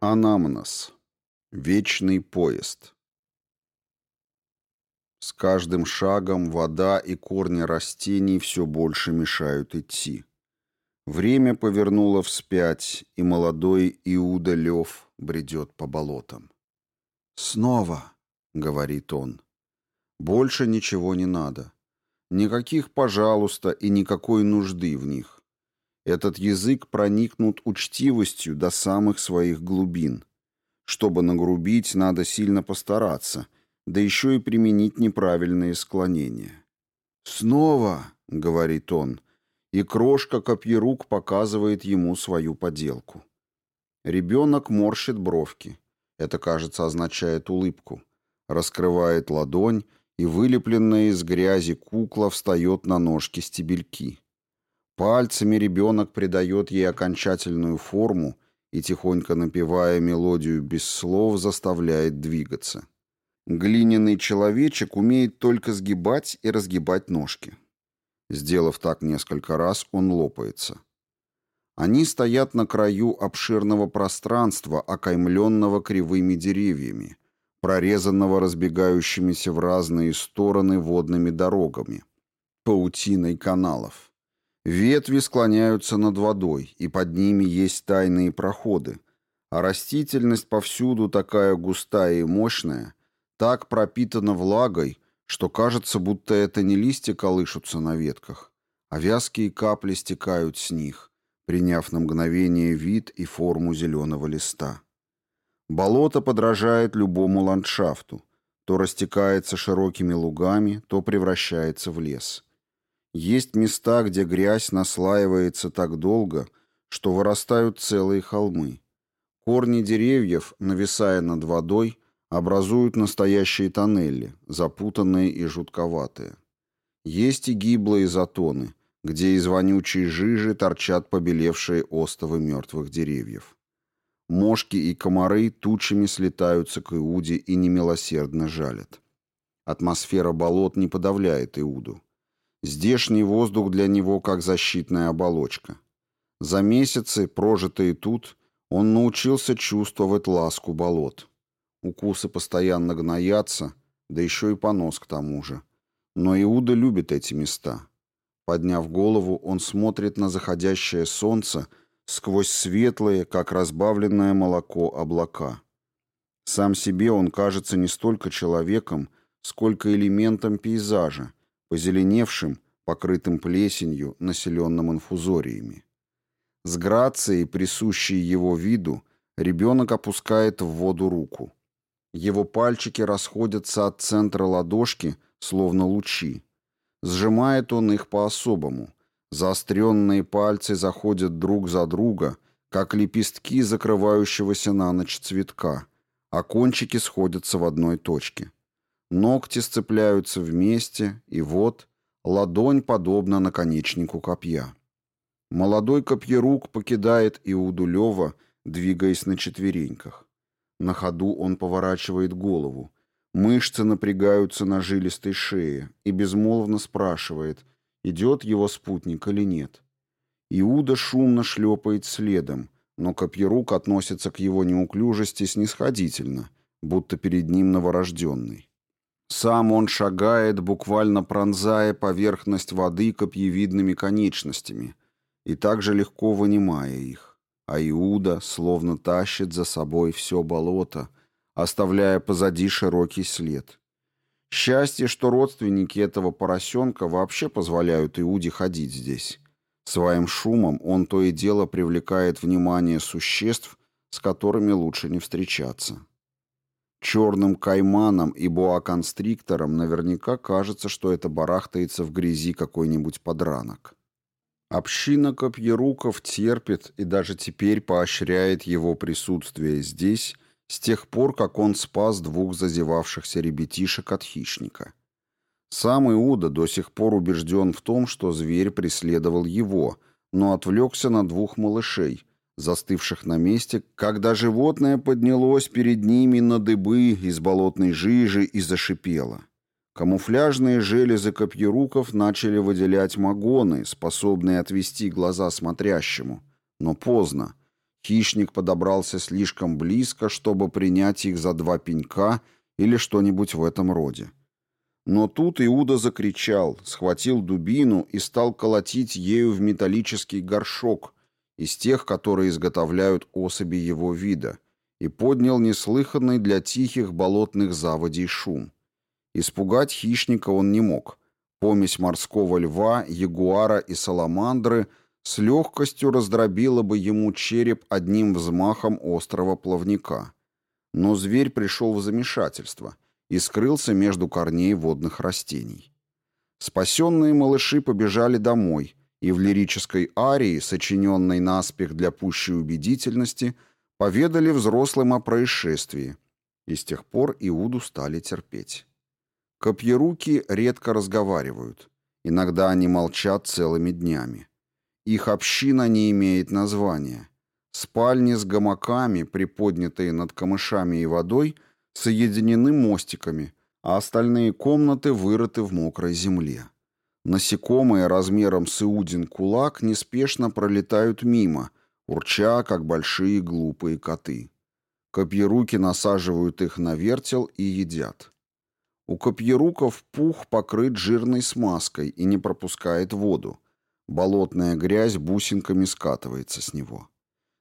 Анамнез. Вечный поезд. С каждым шагом вода и корни растений все больше мешают идти. Время повернуло вспять, и молодой Иуда Лев бредет по болотам. «Снова», — говорит он, — «больше ничего не надо. Никаких «пожалуйста» и никакой нужды в них. Этот язык проникнут учтивостью до самых своих глубин. Чтобы нагрубить, надо сильно постараться, да еще и применить неправильные склонения. «Снова», — говорит он, и крошка Копьерук показывает ему свою поделку. Ребенок морщит бровки. Это, кажется, означает улыбку. Раскрывает ладонь, и вылепленная из грязи кукла встает на ножки стебельки. Пальцами ребенок придает ей окончательную форму и, тихонько напевая мелодию без слов, заставляет двигаться. Глиняный человечек умеет только сгибать и разгибать ножки. Сделав так несколько раз, он лопается. Они стоят на краю обширного пространства, окаймленного кривыми деревьями, прорезанного разбегающимися в разные стороны водными дорогами, паутиной каналов. Ветви склоняются над водой, и под ними есть тайные проходы, а растительность повсюду такая густая и мощная, так пропитана влагой, что кажется, будто это не листья колышутся на ветках, а вязкие капли стекают с них, приняв на мгновение вид и форму зеленого листа. Болото подражает любому ландшафту, то растекается широкими лугами, то превращается в лес. Есть места, где грязь наслаивается так долго, что вырастают целые холмы. Корни деревьев, нависая над водой, образуют настоящие тоннели, запутанные и жутковатые. Есть и гиблые затоны, где из вонючей жижи торчат побелевшие остовы мертвых деревьев. Мошки и комары тучами слетаются к Иуде и немилосердно жалят. Атмосфера болот не подавляет Иуду. Здешний воздух для него как защитная оболочка. За месяцы, прожитые тут, он научился чувствовать ласку болот. Укусы постоянно гноятся, да еще и понос к тому же. Но Иуда любит эти места. Подняв голову, он смотрит на заходящее солнце сквозь светлые, как разбавленное молоко, облака. Сам себе он кажется не столько человеком, сколько элементом пейзажа, позеленевшим, покрытым плесенью, населенным инфузориями. С грацией, присущей его виду, ребенок опускает в воду руку. Его пальчики расходятся от центра ладошки, словно лучи. Сжимает он их по-особому. Заостренные пальцы заходят друг за друга, как лепестки закрывающегося на ночь цветка, а кончики сходятся в одной точке. Ногти сцепляются вместе, и вот ладонь подобна наконечнику копья. Молодой копьерук покидает Иуду Лева, двигаясь на четвереньках. На ходу он поворачивает голову. Мышцы напрягаются на жилистой шее и безмолвно спрашивает, идет его спутник или нет. Иуда шумно шлепает следом, но копьерук относится к его неуклюжести снисходительно, будто перед ним новорожденный. Сам он шагает, буквально пронзая поверхность воды копьевидными конечностями и также легко вынимая их. А Иуда словно тащит за собой все болото, оставляя позади широкий след. Счастье, что родственники этого поросенка вообще позволяют Иуде ходить здесь. Своим шумом он то и дело привлекает внимание существ, с которыми лучше не встречаться. Черным кайманом и боа-констриктором наверняка кажется, что это барахтается в грязи какой-нибудь подранок. Община копьеруков терпит и даже теперь поощряет его присутствие здесь с тех пор, как он спас двух зазевавшихся ребятишек от хищника. Сам Иуда до сих пор убежден в том, что зверь преследовал его, но отвлекся на двух малышей, застывших на месте, когда животное поднялось перед ними на дыбы из болотной жижи и зашипело. Камуфляжные железы копьеруков начали выделять магоны, способные отвести глаза смотрящему. Но поздно. Хищник подобрался слишком близко, чтобы принять их за два пенька или что-нибудь в этом роде. Но тут Иуда закричал, схватил дубину и стал колотить ею в металлический горшок из тех, которые изготовляют особи его вида, и поднял неслыханный для тихих болотных заводей шум. Испугать хищника он не мог. Помесь морского льва, ягуара и саламандры с легкостью раздробила бы ему череп одним взмахом острого плавника. Но зверь пришел в замешательство и скрылся между корней водных растений. Спасенные малыши побежали домой, и в лирической арии, сочиненной наспех для пущей убедительности, поведали взрослым о происшествии, и с тех пор Иуду стали терпеть. Копьеруки редко разговаривают, иногда они молчат целыми днями. Их община не имеет названия. Спальни с гамаками, приподнятые над камышами и водой, соединены мостиками, а остальные комнаты вырыты в мокрой земле. Насекомые размером с иудин кулак неспешно пролетают мимо, урча, как большие глупые коты. Копьеруки насаживают их на вертел и едят. У копьеруков пух покрыт жирной смазкой и не пропускает воду. Болотная грязь бусинками скатывается с него.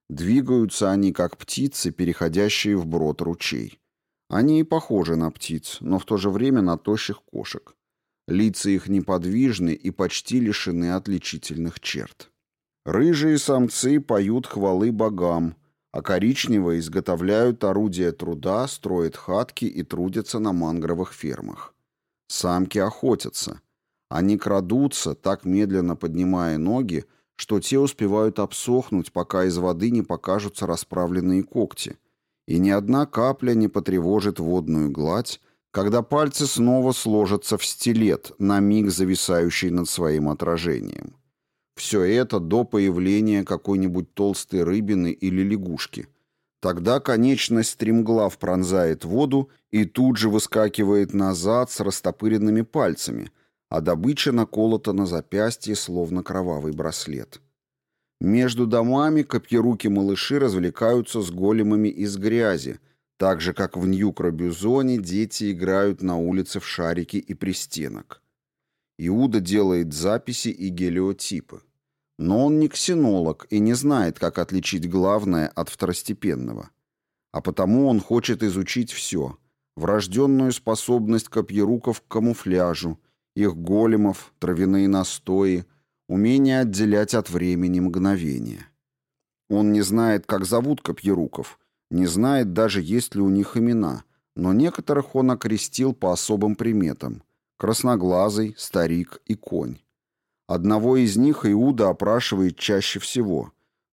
Двигаются они, как птицы, переходящие в брод ручей. Они и похожи на птиц, но в то же время на тощих кошек. Лица их неподвижны и почти лишены отличительных черт. Рыжие самцы поют хвалы богам, а коричневые изготовляют орудия труда, строят хатки и трудятся на мангровых фермах. Самки охотятся. Они крадутся, так медленно поднимая ноги, что те успевают обсохнуть, пока из воды не покажутся расправленные когти, и ни одна капля не потревожит водную гладь, когда пальцы снова сложатся в стилет, на миг зависающий над своим отражением. Все это до появления какой-нибудь толстой рыбины или лягушки. Тогда конечность стремглав пронзает воду и тут же выскакивает назад с растопыренными пальцами, а добыча наколота на запястье, словно кровавый браслет. Между домами копьеруки-малыши развлекаются с големами из грязи, так же, как в Нью-Крабюзоне дети играют на улице в шарики и пристенок. Иуда делает записи и гелиотипы. Но он не ксенолог и не знает, как отличить главное от второстепенного. А потому он хочет изучить все. Врожденную способность копьеруков к камуфляжу, их големов, травяные настои, умение отделять от времени мгновения. Он не знает, как зовут копьеруков – не знает даже, есть ли у них имена, но некоторых он окрестил по особым приметам – красноглазый, старик и конь. Одного из них Иуда опрашивает чаще всего.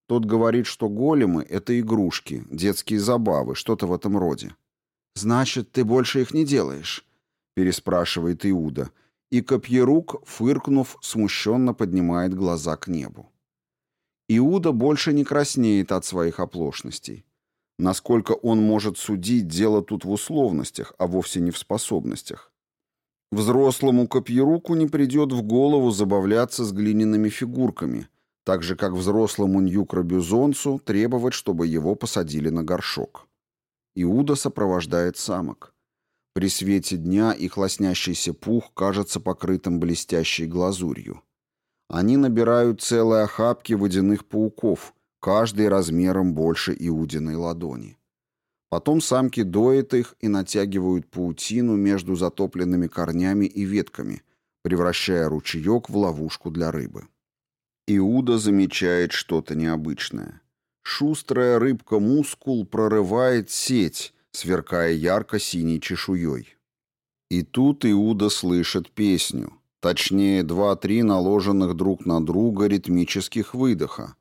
Тот говорит, что големы – это игрушки, детские забавы, что-то в этом роде. «Значит, ты больше их не делаешь?» – переспрашивает Иуда. И Копьерук, фыркнув, смущенно поднимает глаза к небу. Иуда больше не краснеет от своих оплошностей. Насколько он может судить, дело тут в условностях, а вовсе не в способностях. Взрослому копьеруку не придет в голову забавляться с глиняными фигурками, так же, как взрослому ньюкробюзонцу требовать, чтобы его посадили на горшок. Иуда сопровождает самок. При свете дня их лоснящийся пух кажется покрытым блестящей глазурью. Они набирают целые охапки водяных пауков – каждый размером больше иудиной ладони. Потом самки доят их и натягивают паутину между затопленными корнями и ветками, превращая ручеек в ловушку для рыбы. Иуда замечает что-то необычное. Шустрая рыбка-мускул прорывает сеть, сверкая ярко-синей чешуей. И тут Иуда слышит песню, точнее, два-три наложенных друг на друга ритмических выдоха,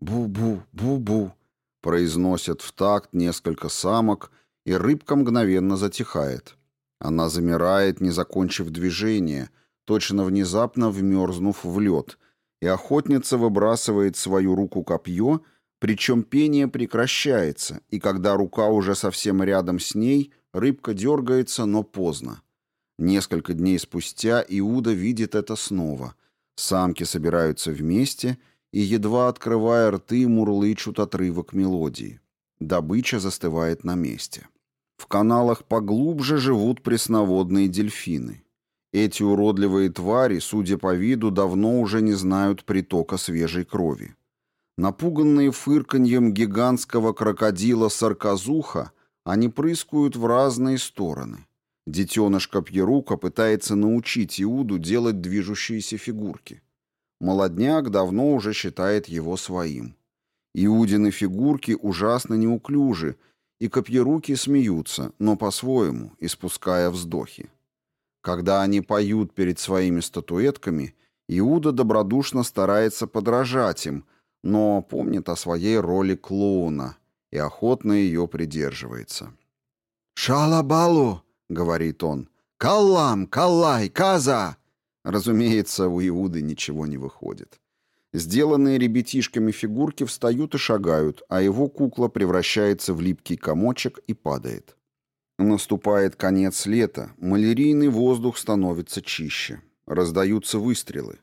«Бу-бу, бу-бу», произносят в такт несколько самок, и рыбка мгновенно затихает. Она замирает, не закончив движение, точно внезапно вмерзнув в лед, и охотница выбрасывает свою руку-копье, причем пение прекращается, и когда рука уже совсем рядом с ней, рыбка дергается, но поздно. Несколько дней спустя Иуда видит это снова. Самки собираются вместе и, едва открывая рты, мурлычут отрывок мелодии. Добыча застывает на месте. В каналах поглубже живут пресноводные дельфины. Эти уродливые твари, судя по виду, давно уже не знают притока свежей крови. Напуганные фырканьем гигантского крокодила Сарказуха, они прыскают в разные стороны. Детеныш Копьерука пытается научить Иуду делать движущиеся фигурки. Молодняк давно уже считает его своим. Иудины фигурки ужасно неуклюжи, и Копьеруки смеются, но по-своему, испуская вздохи. Когда они поют перед своими статуэтками, Иуда добродушно старается подражать им, но помнит о своей роли клоуна и охотно ее придерживается. «Шалабалу!» — говорит он. «Каллам! Каллай! Каза!» Разумеется, у Иуды ничего не выходит. Сделанные ребятишками фигурки встают и шагают, а его кукла превращается в липкий комочек и падает. Наступает конец лета, малярийный воздух становится чище. Раздаются выстрелы.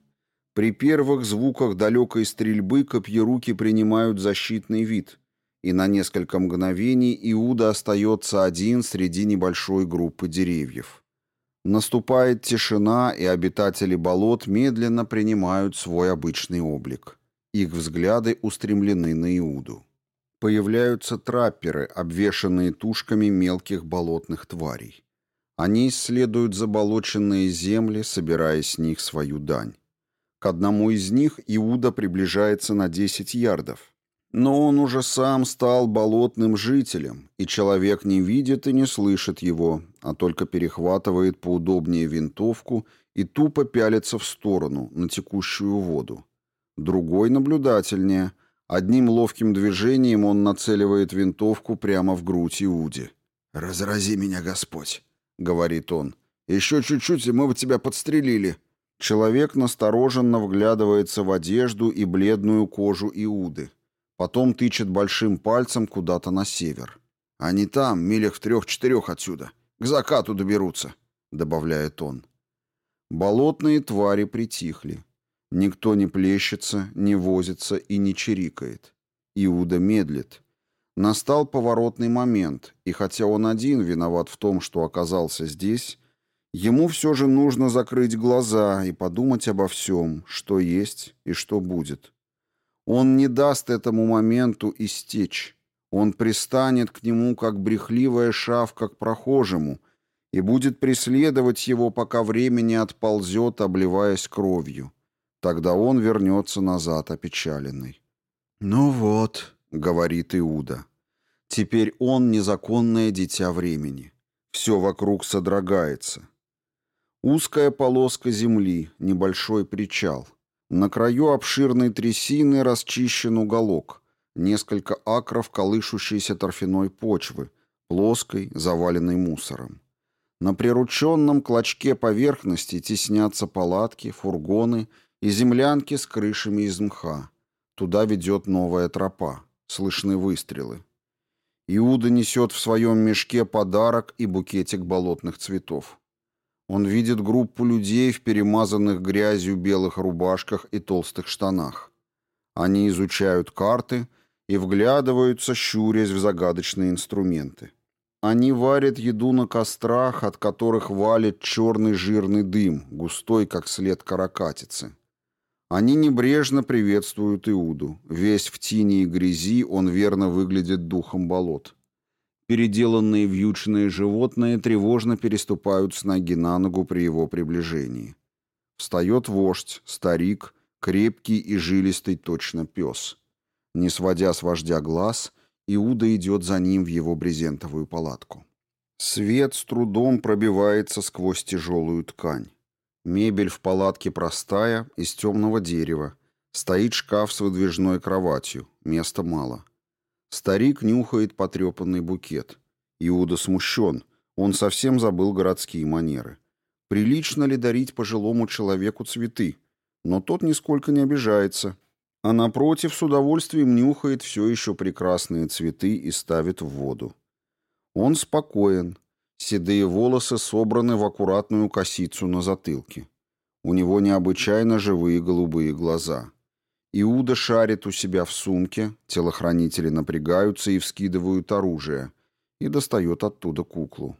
При первых звуках далекой стрельбы копьеруки принимают защитный вид, и на несколько мгновений Иуда остается один среди небольшой группы деревьев. Наступает тишина, и обитатели болот медленно принимают свой обычный облик. Их взгляды устремлены на Иуду. Появляются трапперы, обвешанные тушками мелких болотных тварей. Они исследуют заболоченные земли, собирая с них свою дань. К одному из них Иуда приближается на 10 ярдов. Но он уже сам стал болотным жителем, и человек не видит и не слышит его, а только перехватывает поудобнее винтовку и тупо пялится в сторону, на текущую воду. Другой наблюдательнее – Одним ловким движением он нацеливает винтовку прямо в грудь Иуде. «Разрази меня, Господь!» — говорит он. «Еще чуть-чуть, и мы бы тебя подстрелили». Человек настороженно вглядывается в одежду и бледную кожу Иуды. Потом тычет большим пальцем куда-то на север. «Они там, милях в трех-четырех отсюда. К закату доберутся», — добавляет он. Болотные твари притихли. Никто не плещется, не возится и не чирикает. Иуда медлит. Настал поворотный момент, и хотя он один виноват в том, что оказался здесь, ему все же нужно закрыть глаза и подумать обо всем, что есть и что будет. Он не даст этому моменту истечь. Он пристанет к нему, как брехливая шавка к прохожему, и будет преследовать его, пока время не отползет, обливаясь кровью. Тогда он вернется назад опечаленный. «Ну вот», — говорит Иуда, — «теперь он незаконное дитя времени. Все вокруг содрогается. Узкая полоска земли, небольшой причал. На краю обширной трясины расчищен уголок, несколько акров колышущейся торфяной почвы, плоской, заваленной мусором. На прирученном клочке поверхности теснятся палатки, фургоны и землянки с крышами из мха. Туда ведет новая тропа. Слышны выстрелы. Иуда несет в своем мешке подарок и букетик болотных цветов. Он видит группу людей в перемазанных грязью белых рубашках и толстых штанах. Они изучают карты и вглядываются, щурясь в загадочные инструменты. Они варят еду на кострах, от которых валит черный жирный дым, густой, как след каракатицы. Они небрежно приветствуют Иуду. Весь в тени и грязи он верно выглядит духом болот. Переделанные вьючные животные тревожно переступают с ноги на ногу при его приближении. Встает вождь, старик, крепкий и жилистый точно пес. Не сводя с вождя глаз, Иуда идет за ним в его брезентовую палатку. Свет с трудом пробивается сквозь тяжелую ткань. Мебель в палатке простая, из темного дерева. Стоит шкаф с выдвижной кроватью. Места мало. Старик нюхает потрепанный букет. Иуда смущен. Он совсем забыл городские манеры. Прилично ли дарить пожилому человеку цветы? Но тот нисколько не обижается. А напротив, с удовольствием нюхает все еще прекрасные цветы и ставит в воду. Он спокоен. Седые волосы собраны в аккуратную косицу на затылке. У него необычайно живые голубые глаза. Иуда шарит у себя в сумке, телохранители напрягаются и вскидывают оружие, и достает оттуда куклу.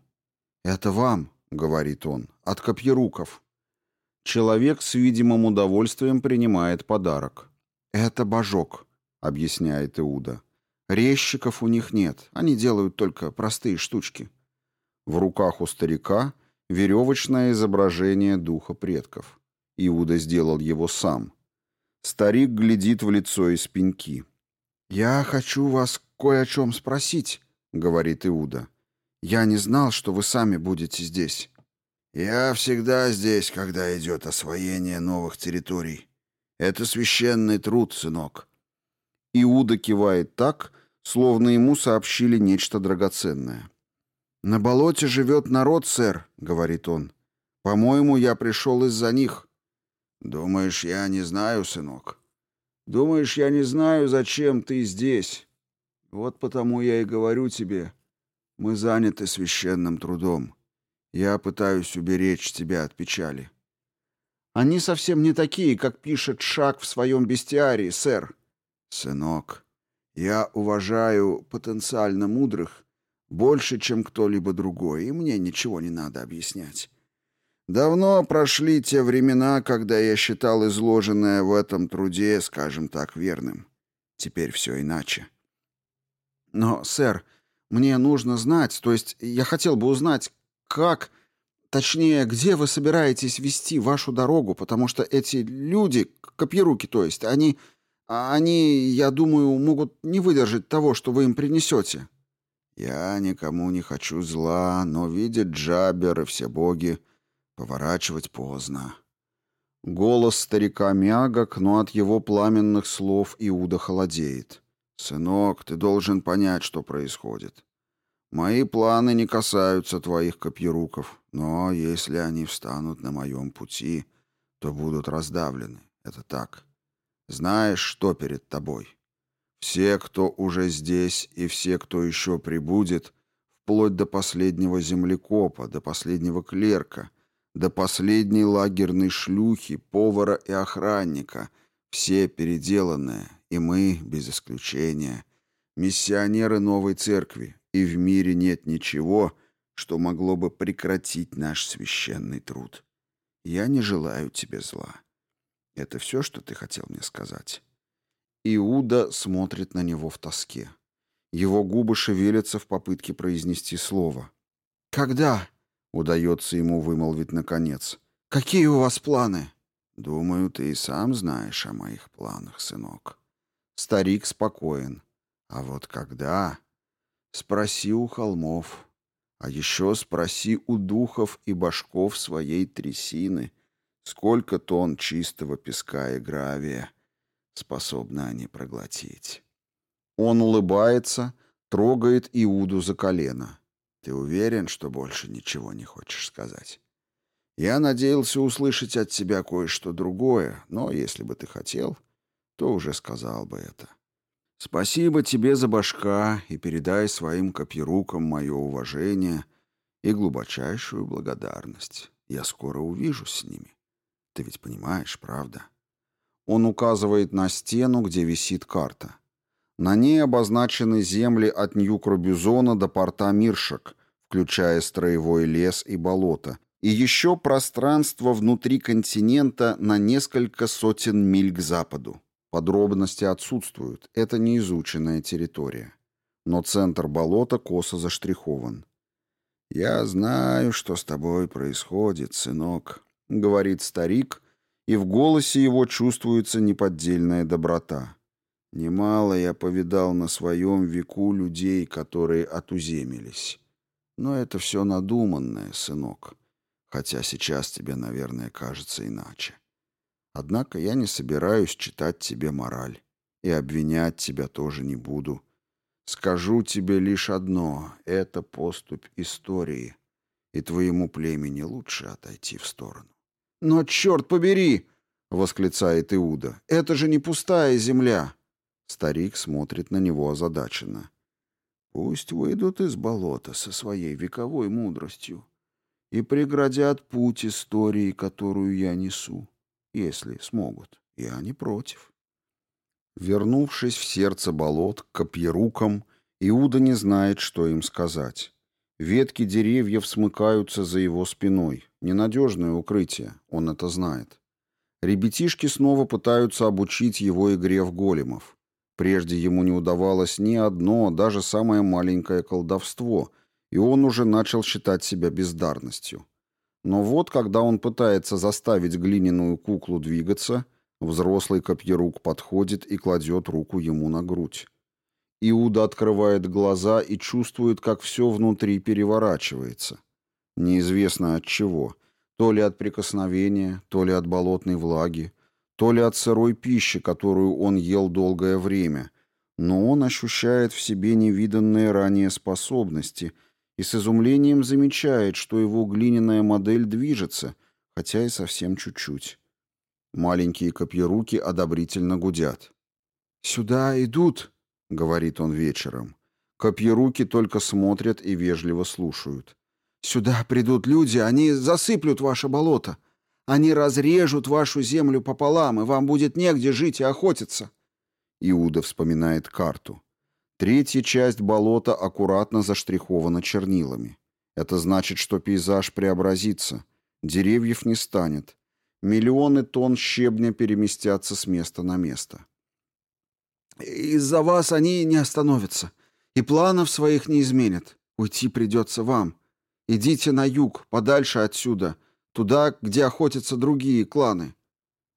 «Это вам», — говорит он, — «от копьеруков». Человек с видимым удовольствием принимает подарок. «Это божок», — объясняет Иуда. «Резчиков у них нет, они делают только простые штучки». В руках у старика веревочное изображение духа предков. Иуда сделал его сам. Старик глядит в лицо из пеньки. «Я хочу вас кое о чем спросить», — говорит Иуда. «Я не знал, что вы сами будете здесь». «Я всегда здесь, когда идет освоение новых территорий. Это священный труд, сынок». Иуда кивает так, словно ему сообщили нечто драгоценное. «На болоте живет народ, сэр», — говорит он. «По-моему, я пришел из-за них». «Думаешь, я не знаю, сынок? Думаешь, я не знаю, зачем ты здесь? Вот потому я и говорю тебе, мы заняты священным трудом. Я пытаюсь уберечь тебя от печали». «Они совсем не такие, как пишет Шак в своем бестиарии, сэр». «Сынок, я уважаю потенциально мудрых, больше, чем кто-либо другой, и мне ничего не надо объяснять. Давно прошли те времена, когда я считал изложенное в этом труде, скажем так, верным. Теперь все иначе. Но, сэр, мне нужно знать, то есть я хотел бы узнать, как, точнее, где вы собираетесь вести вашу дорогу, потому что эти люди, копьеруки, то есть, они, они, я думаю, могут не выдержать того, что вы им принесете. Я никому не хочу зла, но видят Джабер и все боги. Поворачивать поздно. Голос старика мягок, но от его пламенных слов Иуда холодеет. «Сынок, ты должен понять, что происходит. Мои планы не касаются твоих копьеруков, но если они встанут на моем пути, то будут раздавлены. Это так. Знаешь, что перед тобой?» Все, кто уже здесь, и все, кто еще прибудет, вплоть до последнего землекопа, до последнего клерка, до последней лагерной шлюхи, повара и охранника, все переделанные, и мы, без исключения, миссионеры новой церкви, и в мире нет ничего, что могло бы прекратить наш священный труд. Я не желаю тебе зла. Это все, что ты хотел мне сказать?» Иуда смотрит на него в тоске. Его губы шевелятся в попытке произнести слово. «Когда?» — удается ему вымолвить наконец. «Какие у вас планы?» «Думаю, ты и сам знаешь о моих планах, сынок». Старик спокоен. «А вот когда?» «Спроси у холмов. А еще спроси у духов и башков своей трясины, сколько тонн чистого песка и гравия» способны они проглотить. Он улыбается, трогает Иуду за колено. Ты уверен, что больше ничего не хочешь сказать? Я надеялся услышать от тебя кое-что другое, но если бы ты хотел, то уже сказал бы это. Спасибо тебе за башка и передай своим копьерукам мое уважение и глубочайшую благодарность. Я скоро увижусь с ними. Ты ведь понимаешь, правда?» Он указывает на стену, где висит карта. На ней обозначены земли от Нью-Крабюзона до порта Миршек, включая строевой лес и болото, и еще пространство внутри континента на несколько сотен миль к западу. Подробности отсутствуют, это неизученная территория. Но центр болота косо заштрихован. «Я знаю, что с тобой происходит, сынок», — говорит старик, и в голосе его чувствуется неподдельная доброта. Немало я повидал на своем веку людей, которые отуземились. Но это все надуманное, сынок, хотя сейчас тебе, наверное, кажется иначе. Однако я не собираюсь читать тебе мораль, и обвинять тебя тоже не буду. Скажу тебе лишь одно — это поступь истории, и твоему племени лучше отойти в сторону. «Но черт побери!» — восклицает Иуда. «Это же не пустая земля!» Старик смотрит на него озадаченно. Пусть выйдут из болота со своей вековой мудростью и преградят путь истории, которую я несу, если смогут. Я не против. Вернувшись в сердце болот, к копьерукам, Иуда не знает, что им сказать. Ветки деревьев смыкаются за его спиной. Ненадежное укрытие, он это знает. Ребятишки снова пытаются обучить его игре в големов. Прежде ему не удавалось ни одно, даже самое маленькое колдовство, и он уже начал считать себя бездарностью. Но вот, когда он пытается заставить глиняную куклу двигаться, взрослый копьерук подходит и кладет руку ему на грудь. Иуда открывает глаза и чувствует, как все внутри переворачивается. Неизвестно от чего. То ли от прикосновения, то ли от болотной влаги, то ли от сырой пищи, которую он ел долгое время. Но он ощущает в себе невиданные ранее способности и с изумлением замечает, что его глиняная модель движется, хотя и совсем чуть-чуть. Маленькие копьеруки одобрительно гудят. «Сюда идут!» — говорит он вечером. Копьеруки только смотрят и вежливо слушают. «Сюда придут люди, они засыплют ваше болото. Они разрежут вашу землю пополам, и вам будет негде жить и охотиться». Иуда вспоминает карту. Третья часть болота аккуратно заштрихована чернилами. Это значит, что пейзаж преобразится. Деревьев не станет. Миллионы тонн щебня переместятся с места на место. Из-за вас они не остановятся. И планов своих не изменят. Уйти придется вам. Идите на юг, подальше отсюда, туда, где охотятся другие кланы».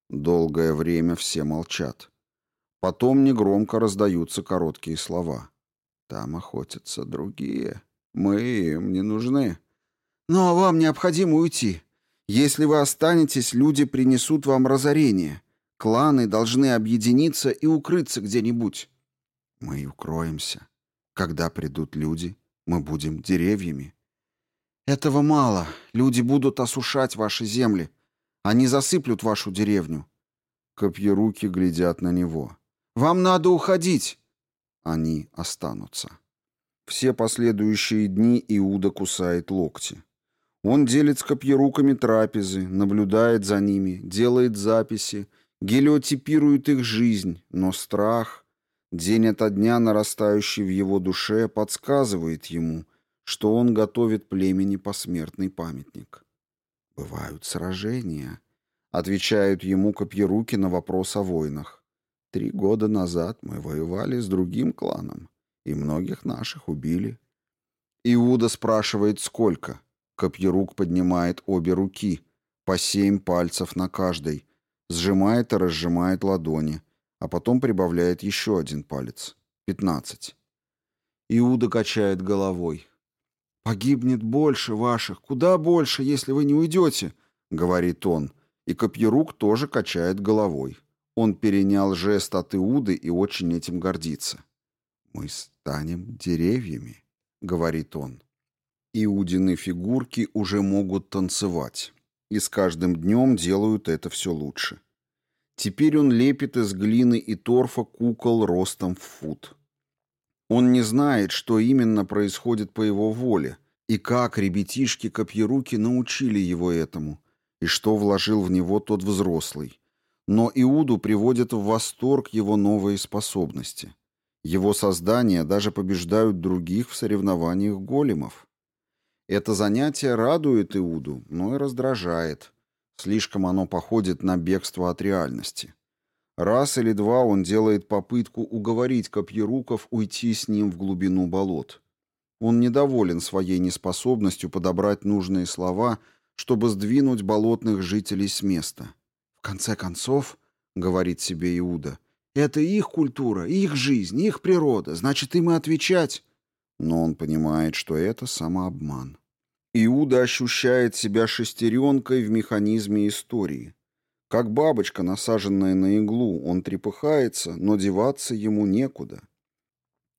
Долгое время все молчат. Потом негромко раздаются короткие слова. «Там охотятся другие. Мы им не нужны». «Но вам необходимо уйти. Если вы останетесь, люди принесут вам разорение. Кланы должны объединиться и укрыться где-нибудь. Мы укроемся. Когда придут люди, мы будем деревьями. Этого мало. Люди будут осушать ваши земли. Они засыплют вашу деревню. Копьеруки глядят на него. Вам надо уходить. Они останутся. Все последующие дни Иуда кусает локти. Он делит с копьеруками трапезы, наблюдает за ними, делает записи, гелиотипирует их жизнь, но страх, день ото дня нарастающий в его душе, подсказывает ему, что он готовит племени посмертный памятник. «Бывают сражения», — отвечают ему копьеруки на вопрос о войнах. «Три года назад мы воевали с другим кланом, и многих наших убили». Иуда спрашивает, сколько. Копьерук поднимает обе руки, по семь пальцев на каждой, сжимает и разжимает ладони, а потом прибавляет еще один палец. Пятнадцать. Иуда качает головой. «Погибнет больше ваших, куда больше, если вы не уйдете», — говорит он, и Копьерук тоже качает головой. Он перенял жест от Иуды и очень этим гордится. «Мы станем деревьями», — говорит он. Иудины фигурки уже могут танцевать и с каждым днем делают это все лучше. Теперь он лепит из глины и торфа кукол ростом в фут. Он не знает, что именно происходит по его воле, и как ребятишки-копьеруки научили его этому, и что вложил в него тот взрослый. Но Иуду приводит в восторг его новые способности. Его создания даже побеждают других в соревнованиях големов. Это занятие радует Иуду, но и раздражает. Слишком оно походит на бегство от реальности. Раз или два он делает попытку уговорить копьеруков уйти с ним в глубину болот. Он недоволен своей неспособностью подобрать нужные слова, чтобы сдвинуть болотных жителей с места. «В конце концов, — говорит себе Иуда, — это их культура, их жизнь, их природа, значит, им и отвечать. Но он понимает, что это самообман. Иуда ощущает себя шестеренкой в механизме истории. Как бабочка, насаженная на иглу, он трепыхается, но деваться ему некуда.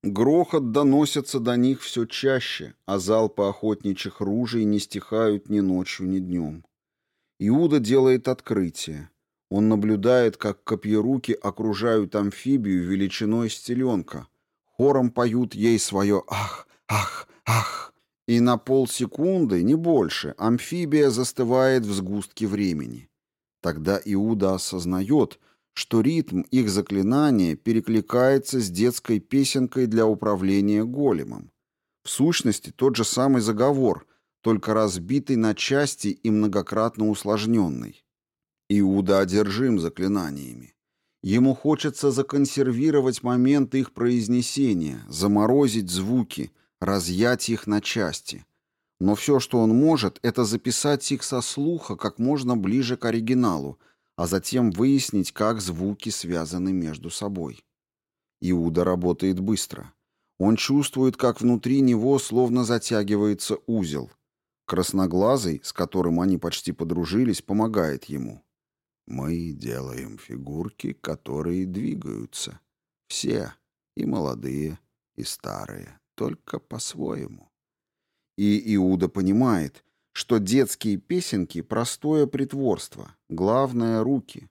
Грохот доносится до них все чаще, а залпы охотничьих ружей не стихают ни ночью, ни днем. Иуда делает открытие. Он наблюдает, как копьеруки окружают амфибию величиной стеленка, хором поют ей свое «ах, ах, ах». И на полсекунды, не больше, амфибия застывает в сгустке времени. Тогда Иуда осознает, что ритм их заклинания перекликается с детской песенкой для управления големом. В сущности, тот же самый заговор, только разбитый на части и многократно усложненный. Иуда одержим заклинаниями. Ему хочется законсервировать момент их произнесения, заморозить звуки, разъять их на части. Но все, что он может, это записать их со слуха как можно ближе к оригиналу, а затем выяснить, как звуки связаны между собой. Иуда работает быстро. Он чувствует, как внутри него словно затягивается узел. Красноглазый, с которым они почти подружились, помогает ему. Мы делаем фигурки, которые двигаются. Все, и молодые, и старые, только по-своему. И Иуда понимает, что детские песенки — простое притворство, главное — руки.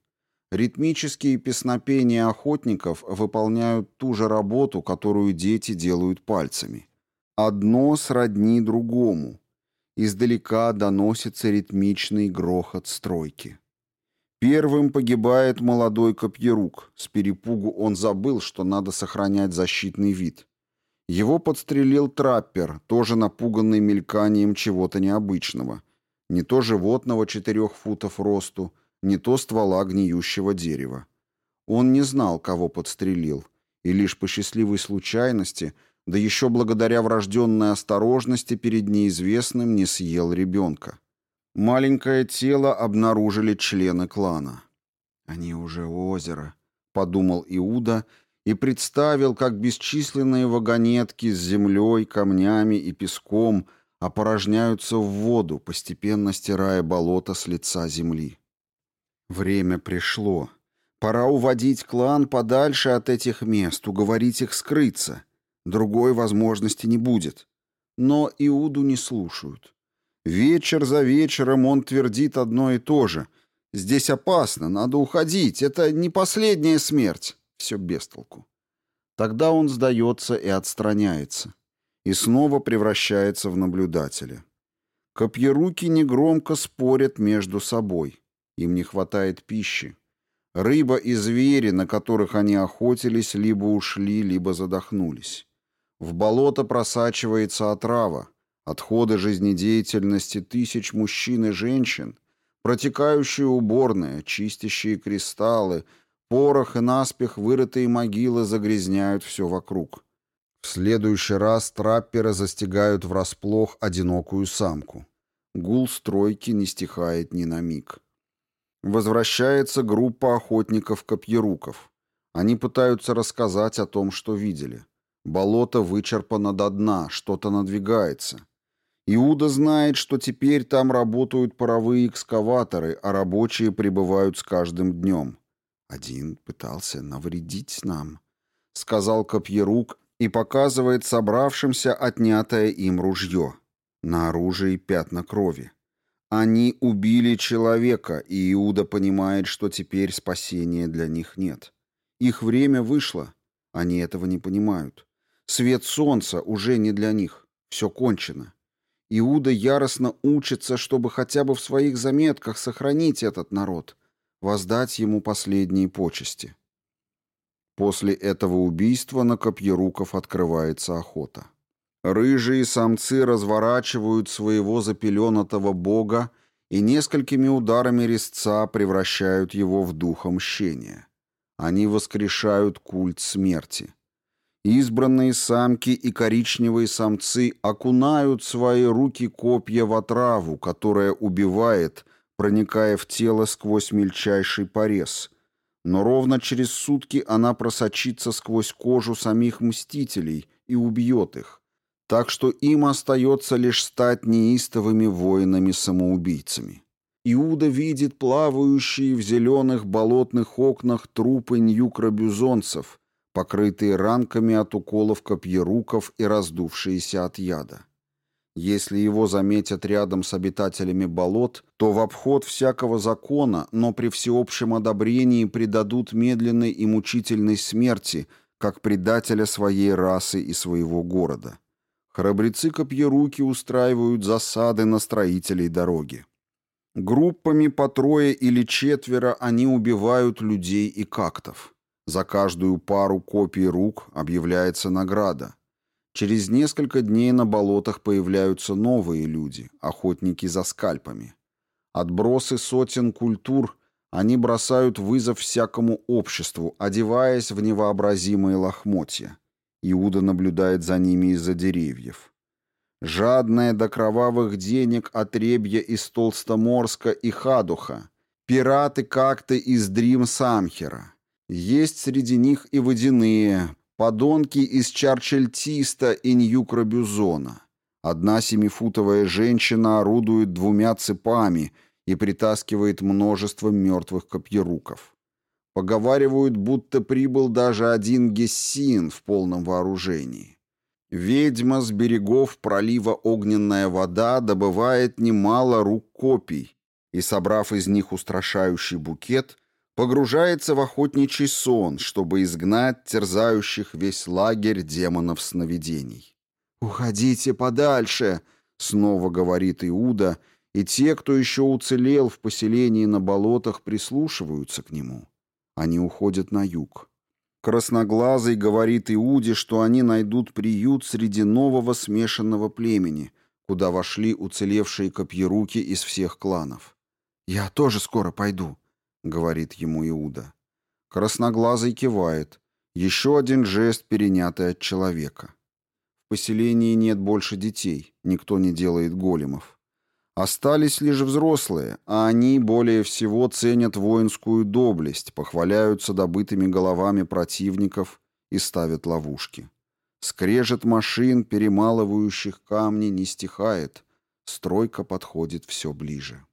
Ритмические песнопения охотников выполняют ту же работу, которую дети делают пальцами. Одно сродни другому. Издалека доносится ритмичный грохот стройки. Первым погибает молодой копьерук. С перепугу он забыл, что надо сохранять защитный вид. Его подстрелил траппер, тоже напуганный мельканием чего-то необычного. Не то животного четырех футов росту, не то ствола гниющего дерева. Он не знал, кого подстрелил, и лишь по счастливой случайности, да еще благодаря врожденной осторожности перед неизвестным не съел ребенка. Маленькое тело обнаружили члены клана. «Они уже у озера», — подумал Иуда и представил, как бесчисленные вагонетки с землей, камнями и песком опорожняются в воду, постепенно стирая болото с лица земли. Время пришло. Пора уводить клан подальше от этих мест, уговорить их скрыться. Другой возможности не будет. Но Иуду не слушают. Вечер за вечером он твердит одно и то же. «Здесь опасно, надо уходить, это не последняя смерть». Все без толку. Тогда он сдается и отстраняется. И снова превращается в наблюдателя. Копьеруки негромко спорят между собой. Им не хватает пищи. Рыба и звери, на которых они охотились, либо ушли, либо задохнулись. В болото просачивается отрава. Отходы жизнедеятельности тысяч мужчин и женщин, протекающие уборные, чистящие кристаллы, порох и наспех вырытые могилы загрязняют все вокруг. В следующий раз трапперы застигают врасплох одинокую самку. Гул стройки не стихает ни на миг. Возвращается группа охотников-копьеруков. Они пытаются рассказать о том, что видели. Болото вычерпано до дна, что-то надвигается. Иуда знает, что теперь там работают паровые экскаваторы, а рабочие прибывают с каждым днем. Один пытался навредить нам, сказал Копьерук и показывает собравшимся отнятое им ружье. На оружии пятна крови. Они убили человека, и Иуда понимает, что теперь спасения для них нет. Их время вышло. Они этого не понимают. Свет солнца уже не для них. Все кончено. Иуда яростно учится, чтобы хотя бы в своих заметках сохранить этот народ, воздать ему последние почести. После этого убийства на Копьеруков открывается охота. Рыжие самцы разворачивают своего запеленатого бога и несколькими ударами резца превращают его в духа мщения. Они воскрешают культ смерти. Избранные самки и коричневые самцы окунают свои руки копья в отраву, которая убивает, проникая в тело сквозь мельчайший порез. Но ровно через сутки она просочится сквозь кожу самих мстителей и убьет их. Так что им остается лишь стать неистовыми воинами-самоубийцами. Иуда видит плавающие в зеленых болотных окнах трупы ньюкробюзонцев – покрытые ранками от уколов копьеруков и раздувшиеся от яда. Если его заметят рядом с обитателями болот, то в обход всякого закона, но при всеобщем одобрении предадут медленной и мучительной смерти, как предателя своей расы и своего города. Храбрецы-копьеруки устраивают засады на строителей дороги. Группами по трое или четверо они убивают людей и кактов. За каждую пару копий рук объявляется награда. Через несколько дней на болотах появляются новые люди, охотники за скальпами. Отбросы сотен культур, они бросают вызов всякому обществу, одеваясь в невообразимые лохмотья. Иуда наблюдает за ними из-за деревьев. Жадное до кровавых денег отребья из Толстоморска и Хадуха, пираты как-то из Дрим-Самхера. Есть среди них и водяные, подонки из Чарчельтиста и Ньюкробюзона. Одна семифутовая женщина орудует двумя цепами и притаскивает множество мертвых копьеруков. Поговаривают, будто прибыл даже один гессин в полном вооружении. Ведьма с берегов пролива Огненная вода добывает немало рук копий и, собрав из них устрашающий букет, погружается в охотничий сон, чтобы изгнать терзающих весь лагерь демонов сновидений. «Уходите подальше!» — снова говорит Иуда, и те, кто еще уцелел в поселении на болотах, прислушиваются к нему. Они уходят на юг. Красноглазый говорит Иуде, что они найдут приют среди нового смешанного племени, куда вошли уцелевшие копьеруки из всех кланов. «Я тоже скоро пойду», — говорит ему Иуда. Красноглазый кивает. Еще один жест, перенятый от человека. В поселении нет больше детей, никто не делает големов. Остались лишь взрослые, а они более всего ценят воинскую доблесть, похваляются добытыми головами противников и ставят ловушки. Скрежет машин, перемалывающих камни, не стихает. Стройка подходит все ближе.